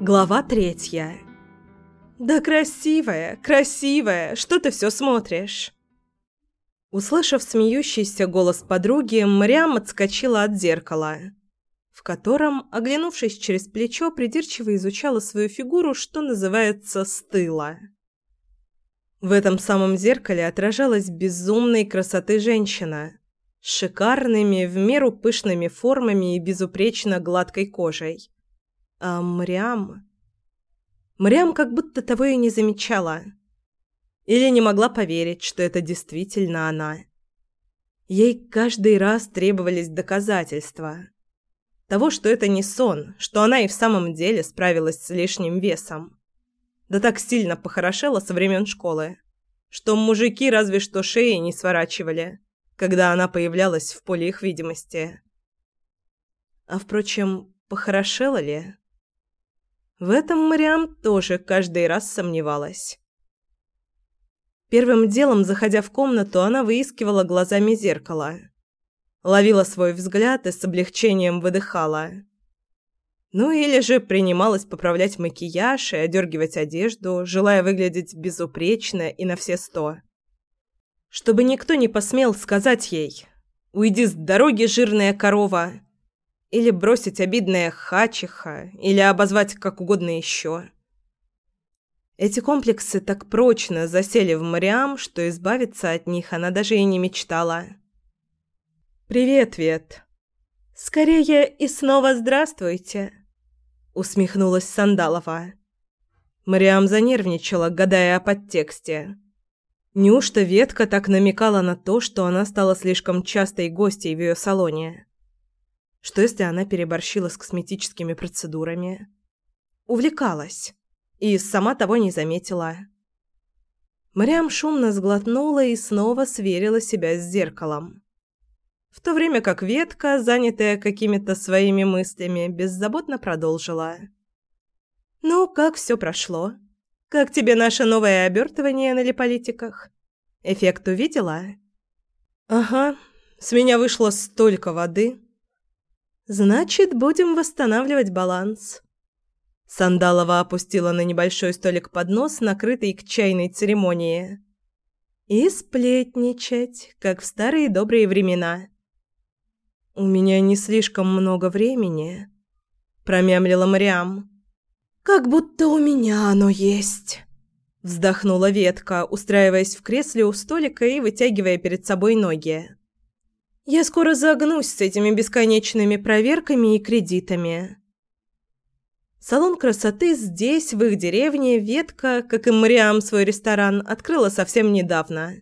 Глава третья. «Да красивая, красивая, что ты все смотришь?» Услышав смеющийся голос подруги, Мариам отскочила от зеркала, в котором, оглянувшись через плечо, придирчиво изучала свою фигуру, что называется, стыла. В этом самом зеркале отражалась безумной красоты женщина с шикарными, в меру пышными формами и безупречно гладкой кожей а Мрям... Мрям как будто того и не замечала. Или не могла поверить, что это действительно она. Ей каждый раз требовались доказательства. Того, что это не сон, что она и в самом деле справилась с лишним весом. Да так сильно похорошела со времен школы, что мужики разве что шеи не сворачивали, когда она появлялась в поле их видимости. А впрочем, похорошела ли? В этом Мариам тоже каждый раз сомневалась. Первым делом, заходя в комнату, она выискивала глазами зеркало. Ловила свой взгляд и с облегчением выдыхала. Ну или же принималась поправлять макияж и одергивать одежду, желая выглядеть безупречно и на все сто. Чтобы никто не посмел сказать ей «Уйди с дороги, жирная корова!» Или бросить обидное хачеха, или обозвать как угодно еще. Эти комплексы так прочно засели в Мариам, что избавиться от них она даже и не мечтала. «Привет, Вет!» «Скорее и снова здравствуйте!» Усмехнулась Сандалова. Мариам занервничала, гадая о подтексте. Неужто ветка так намекала на то, что она стала слишком частой гостьей в ее салоне? Что если она переборщила с косметическими процедурами? Увлекалась. И сама того не заметила. Мариам шумно сглотнула и снова сверила себя с зеркалом. В то время как ветка, занятая какими-то своими мыслями, беззаботно продолжила. «Ну, как все прошло? Как тебе наше новое обертывание на липолитиках? Эффект увидела?» «Ага, с меня вышло столько воды», Значит, будем восстанавливать баланс. Сандалова опустила на небольшой столик поднос, накрытый к чайной церемонии. И сплетничать, как в старые добрые времена. У меня не слишком много времени, промямлила Мариам. Как будто у меня оно есть. Вздохнула ветка, устраиваясь в кресле у столика и вытягивая перед собой ноги. Я скоро загнусь с этими бесконечными проверками и кредитами. Салон красоты здесь, в их деревне, ветка, как и Мариам свой ресторан, открыла совсем недавно.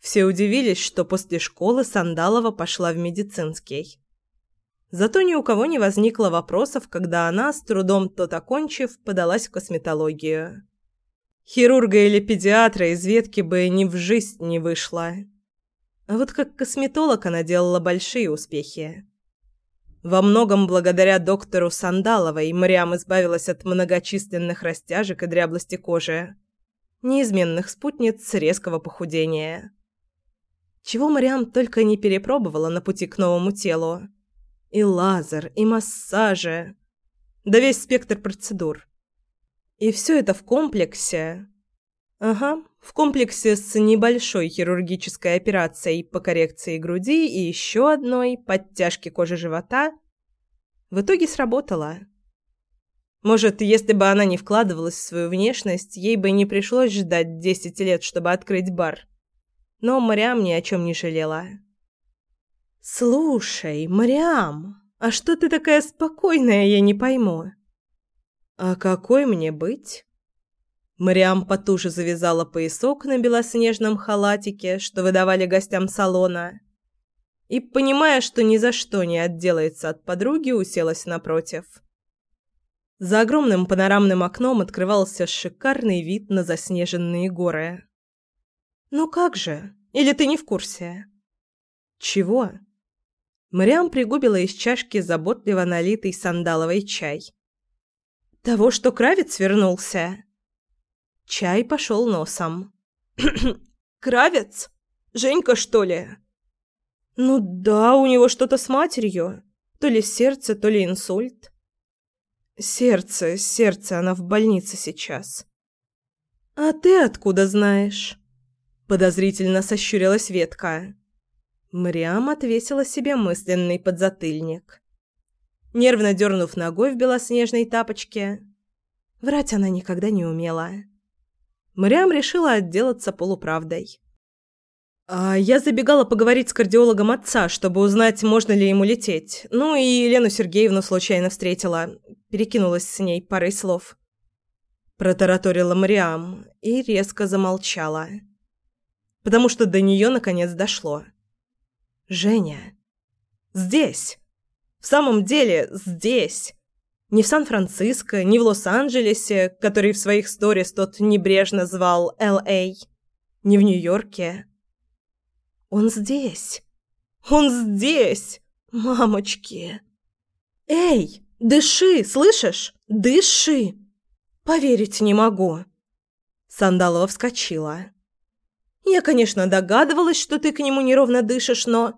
Все удивились, что после школы Сандалова пошла в медицинский. Зато ни у кого не возникло вопросов, когда она, с трудом тот окончив, подалась в косметологию. Хирурга или педиатра из ветки бы ни в жизнь не вышла. А вот как косметолог она делала большие успехи. Во многом благодаря доктору Сандаловой Мариам избавилась от многочисленных растяжек и дряблости кожи, неизменных спутниц резкого похудения. Чего Мариам только не перепробовала на пути к новому телу. И лазер, и массажи, да весь спектр процедур. И все это в комплексе. Ага, в комплексе с небольшой хирургической операцией по коррекции груди и еще одной подтяжки кожи живота в итоге сработало. Может, если бы она не вкладывалась в свою внешность, ей бы не пришлось ждать 10 лет, чтобы открыть бар. Но Мариам ни о чем не жалела. «Слушай, Мариам, а что ты такая спокойная, я не пойму?» «А какой мне быть?» Мариам потуже завязала поясок на белоснежном халатике, что выдавали гостям салона, и, понимая, что ни за что не отделается от подруги, уселась напротив. За огромным панорамным окном открывался шикарный вид на заснеженные горы. «Ну как же? Или ты не в курсе?» «Чего?» Мариам пригубила из чашки заботливо налитый сандаловый чай. «Того, что Кравец вернулся?» Чай пошел носом. «Кравец? Женька, что ли?» «Ну да, у него что-то с матерью. То ли сердце, то ли инсульт». Сердце, сердце, она в больнице сейчас. А ты откуда знаешь? Подозрительно сощурилась ветка. Мариам отвесила себе мысленный подзатыльник. Нервно дернув ногой в белоснежной тапочке, врать она никогда не умела. Мариам решила отделаться полуправдой. А я забегала поговорить с кардиологом отца, чтобы узнать, можно ли ему лететь. Ну и Елену Сергеевну случайно встретила. Перекинулась с ней парой слов. Протараторила Мариам и резко замолчала. Потому что до нее наконец дошло. Женя. Здесь. В самом деле, здесь. Не в Сан-Франциско, не в Лос-Анджелесе, который в своих сторис тот небрежно звал Л.А., не в Нью-Йорке. Он здесь. Он здесь. Мамочки. Эй, дыши, слышишь? Дыши. Поверить не могу. Сандалова вскочила. Я, конечно, догадывалась, что ты к нему неровно дышишь, но...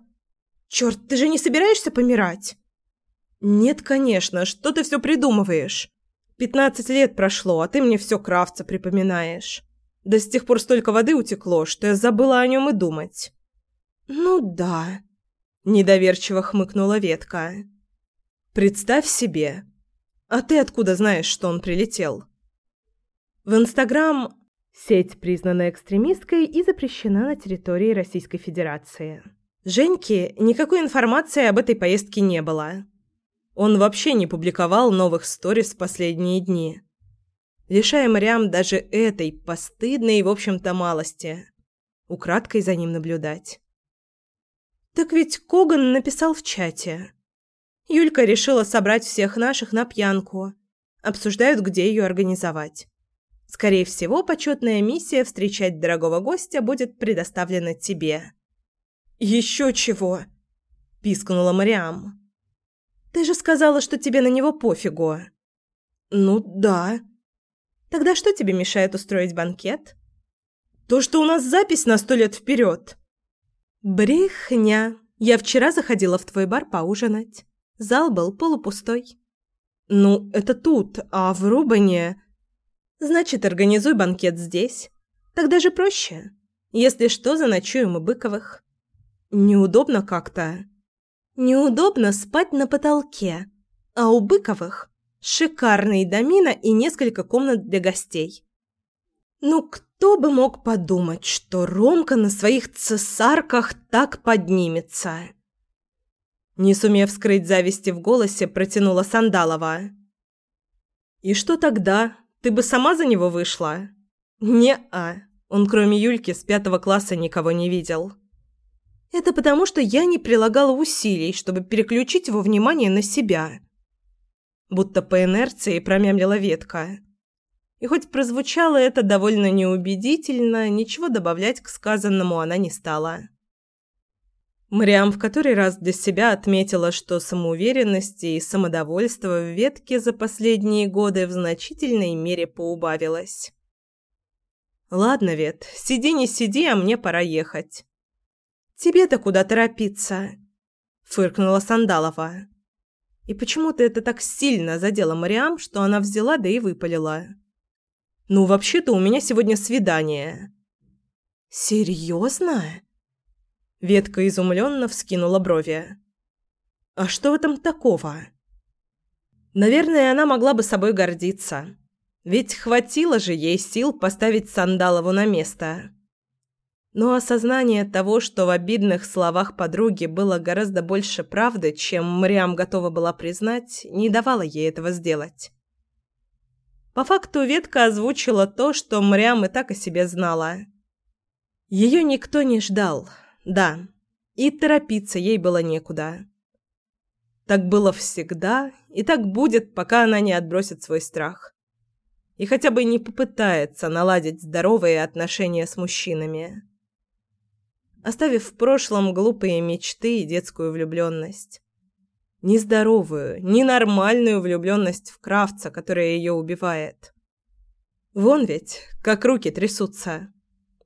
Черт, ты же не собираешься помирать? Нет, конечно, что ты все придумываешь? Пятнадцать лет прошло, а ты мне все Кравца припоминаешь. Да с тех пор столько воды утекло, что я забыла о нем и думать. Ну да, недоверчиво хмыкнула ветка. Представь себе. А ты откуда знаешь, что он прилетел? В Инстаграм Сеть признана экстремистской и запрещена на территории Российской Федерации. Женьке никакой информации об этой поездке не было. Он вообще не публиковал новых сторис в последние дни, лишая Мариам даже этой постыдной, в общем-то, малости. Украдкой за ним наблюдать. Так ведь Коган написал в чате. Юлька решила собрать всех наших на пьянку. Обсуждают, где ее организовать. Скорее всего, почетная миссия встречать дорогого гостя будет предоставлена тебе. Еще чего? пискнула Мариам. Ты же сказала, что тебе на него пофигу. Ну да. Тогда что тебе мешает устроить банкет? То, что у нас запись на сто лет вперед. Брехня. Я вчера заходила в твой бар поужинать. Зал был полупустой. Ну, это тут, а в Рубане... Значит, организуй банкет здесь. Так даже проще. Если что, заночуем у Быковых. Неудобно как-то. Неудобно спать на потолке. А у Быковых шикарный домина и несколько комнат для гостей. Ну, кто бы мог подумать, что Ромка на своих цесарках так поднимется? Не сумев скрыть зависти в голосе, протянула Сандалова. «И что тогда? Ты бы сама за него вышла?» «Не-а. Он кроме Юльки с пятого класса никого не видел». «Это потому, что я не прилагала усилий, чтобы переключить его внимание на себя». Будто по инерции промямлила ветка. И хоть прозвучало это довольно неубедительно, ничего добавлять к сказанному она не стала. Мариам в который раз для себя отметила, что самоуверенности и самодовольства в ветке за последние годы в значительной мере поубавилось. «Ладно, Вет, сиди не сиди, а мне пора ехать». «Тебе-то куда торопиться?» – фыркнула Сандалова. И почему-то это так сильно задело Мариам, что она взяла да и выпалила. «Ну, вообще-то у меня сегодня свидание». «Серьезно?» Ветка изумленно вскинула брови. «А что в этом такого?» Наверное, она могла бы собой гордиться. Ведь хватило же ей сил поставить Сандалову на место. Но осознание того, что в обидных словах подруги было гораздо больше правды, чем Мариам готова была признать, не давало ей этого сделать. По факту ветка озвучила то, что Мариам и так о себе знала. Ее никто не ждал. Да, и торопиться ей было некуда. Так было всегда, и так будет, пока она не отбросит свой страх. И хотя бы не попытается наладить здоровые отношения с мужчинами. Оставив в прошлом глупые мечты и детскую влюбленность. Нездоровую, ненормальную влюбленность в Кравца, которая ее убивает. Вон ведь, как руки трясутся.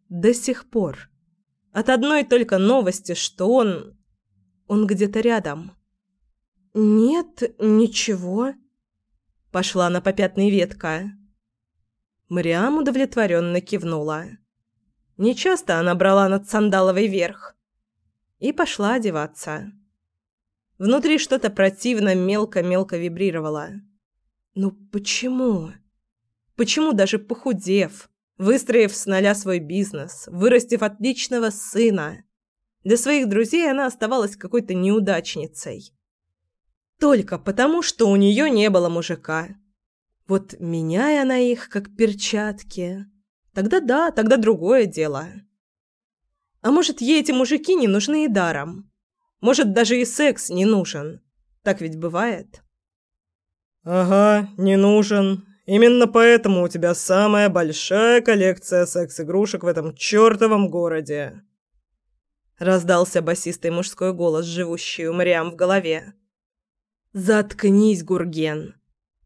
До сих пор. От одной только новости, что он... Он где-то рядом. Нет, ничего. Пошла на попятный ветка. Мариам удовлетворенно кивнула. Нечасто она брала над сандаловой верх. И пошла одеваться. Внутри что-то противно мелко-мелко вибрировало. Ну почему? Почему даже похудев, выстроив с нуля свой бизнес, вырастив отличного сына, для своих друзей она оставалась какой-то неудачницей? Только потому, что у нее не было мужика. Вот меняя она их, как перчатки, тогда да, тогда другое дело. А может, ей эти мужики не нужны и даром? Может, даже и секс не нужен? Так ведь бывает. «Ага, не нужен. Именно поэтому у тебя самая большая коллекция секс-игрушек в этом чертовом городе». Раздался басистый мужской голос, живущий у Мариам в голове. «Заткнись, Гурген!»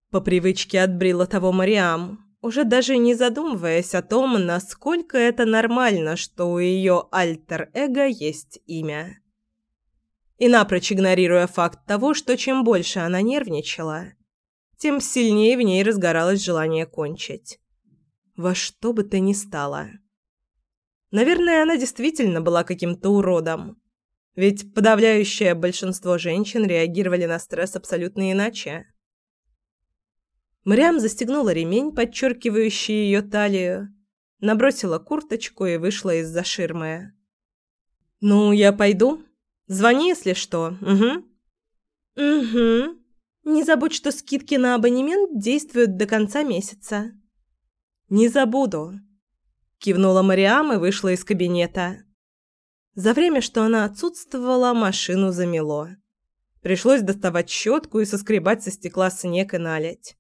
По привычке отбрила того Мариам, уже даже не задумываясь о том, насколько это нормально, что у ее альтер-эго есть имя. И напрочь игнорируя факт того, что чем больше она нервничала, тем сильнее в ней разгоралось желание кончить. Во что бы то ни стало. Наверное, она действительно была каким-то уродом. Ведь подавляющее большинство женщин реагировали на стресс абсолютно иначе. Мрям застегнула ремень, подчеркивающий ее талию, набросила курточку и вышла из-за ширмы. «Ну, я пойду. Звони, если что. Угу». «Угу. Не забудь, что скидки на абонемент действуют до конца месяца». «Не забуду», – кивнула Мариам и вышла из кабинета. За время, что она отсутствовала, машину замело. Пришлось доставать щетку и соскребать со стекла снег и наледь.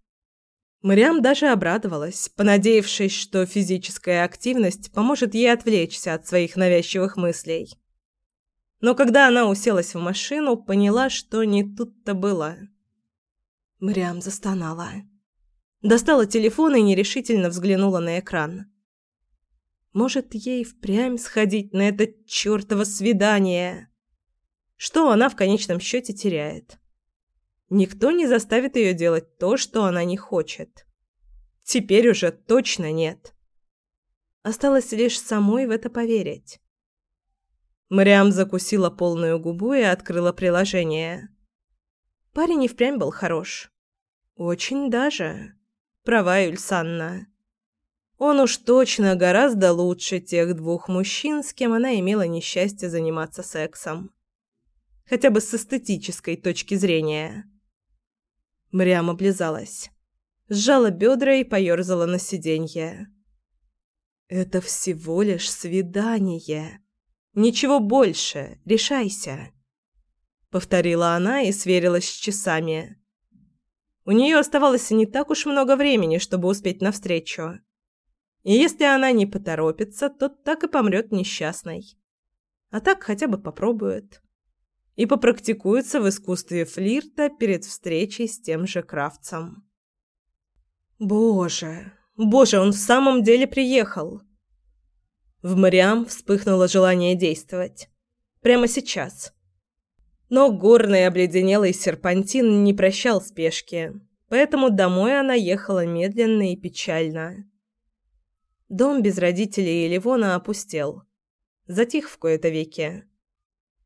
Мариам даже обрадовалась, понадеявшись, что физическая активность поможет ей отвлечься от своих навязчивых мыслей. Но когда она уселась в машину, поняла, что не тут-то было. Мариам застонала. Достала телефон и нерешительно взглянула на экран. Может, ей впрямь сходить на это чёртово свидание? Что она в конечном счете теряет? Никто не заставит ее делать то, что она не хочет. Теперь уже точно нет. Осталось лишь самой в это поверить. Мариам закусила полную губу и открыла приложение. Парень и впрямь был хорош. Очень даже. Права Юльсанна. Он уж точно гораздо лучше тех двух мужчин, с кем она имела несчастье заниматься сексом. Хотя бы с эстетической точки зрения. Мрям облизалась. Сжала бедра и поёрзала на сиденье. «Это всего лишь свидание. Ничего больше. Решайся», — повторила она и сверилась с часами. У нее оставалось не так уж много времени, чтобы успеть навстречу. И если она не поторопится, то так и помрет несчастной. А так хотя бы попробует. И попрактикуется в искусстве флирта перед встречей с тем же Кравцем. Боже, боже, он в самом деле приехал. В Мариам вспыхнуло желание действовать. Прямо сейчас. Но горный обледенелый серпантин не прощал спешки, поэтому домой она ехала медленно и печально. Дом без родителей Ливона опустел. Затих в кои-то веки.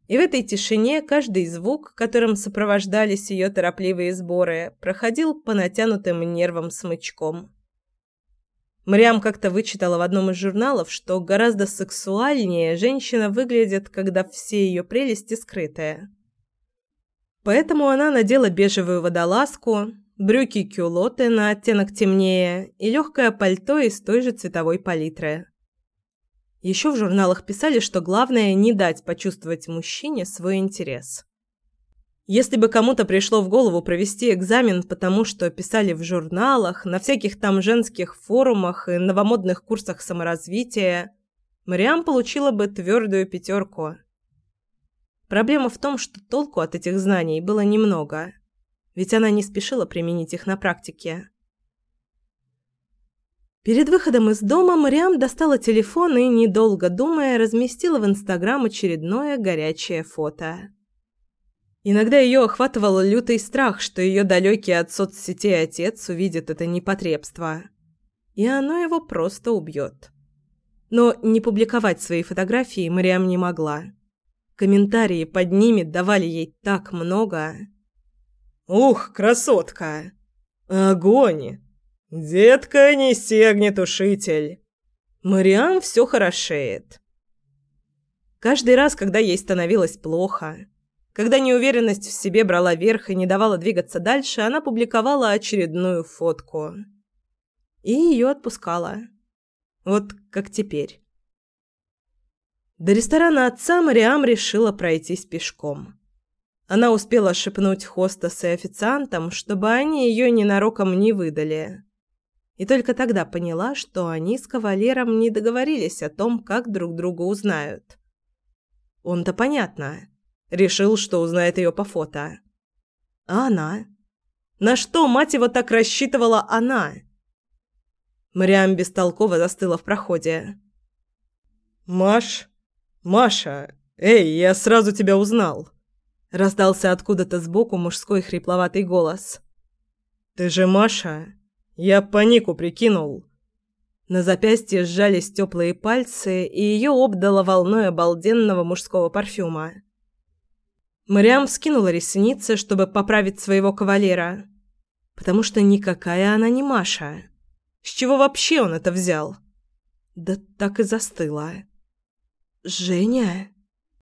И в этой тишине каждый звук, которым сопровождались ее торопливые сборы, проходил по натянутым нервам смычком. Мрям как-то вычитала в одном из журналов, что гораздо сексуальнее женщина выглядит, когда все ее прелести скрытые. Поэтому она надела бежевую водолазку, брюки-кюлоты на оттенок темнее и легкое пальто из той же цветовой палитры. Еще в журналах писали, что главное не дать почувствовать мужчине свой интерес. Если бы кому-то пришло в голову провести экзамен потому, что писали в журналах, на всяких там женских форумах и новомодных курсах саморазвития, Мариам получила бы твердую пятерку. Проблема в том, что толку от этих знаний было немного – ведь она не спешила применить их на практике. Перед выходом из дома Мариам достала телефон и, недолго думая, разместила в Инстаграм очередное горячее фото. Иногда ее охватывал лютый страх, что ее далекий от соцсетей отец увидит это непотребство. И оно его просто убьет. Но не публиковать свои фотографии Мариам не могла. Комментарии под ними давали ей так много. «Ух, красотка! Огонь! Детка, неси огнетушитель!» Мариам все хорошеет. Каждый раз, когда ей становилось плохо, когда неуверенность в себе брала верх и не давала двигаться дальше, она публиковала очередную фотку. И ее отпускала. Вот как теперь. До ресторана отца Мариам решила пройтись пешком. Она успела шепнуть хостес и официантам, чтобы они ее ненароком не выдали. И только тогда поняла, что они с кавалером не договорились о том, как друг друга узнают. Он-то понятно. Решил, что узнает ее по фото. А она? На что, мать его, так рассчитывала она? Мариам бестолково застыла в проходе. «Маш? Маша! Эй, я сразу тебя узнал!» Раздался откуда-то сбоку мужской хрипловатый голос. «Ты же Маша? Я по нику прикинул!» На запястье сжались теплые пальцы, и ее обдало волной обалденного мужского парфюма. Мариам вскинула ресницы, чтобы поправить своего кавалера. Потому что никакая она не Маша. С чего вообще он это взял? Да так и застыла. «Женя?»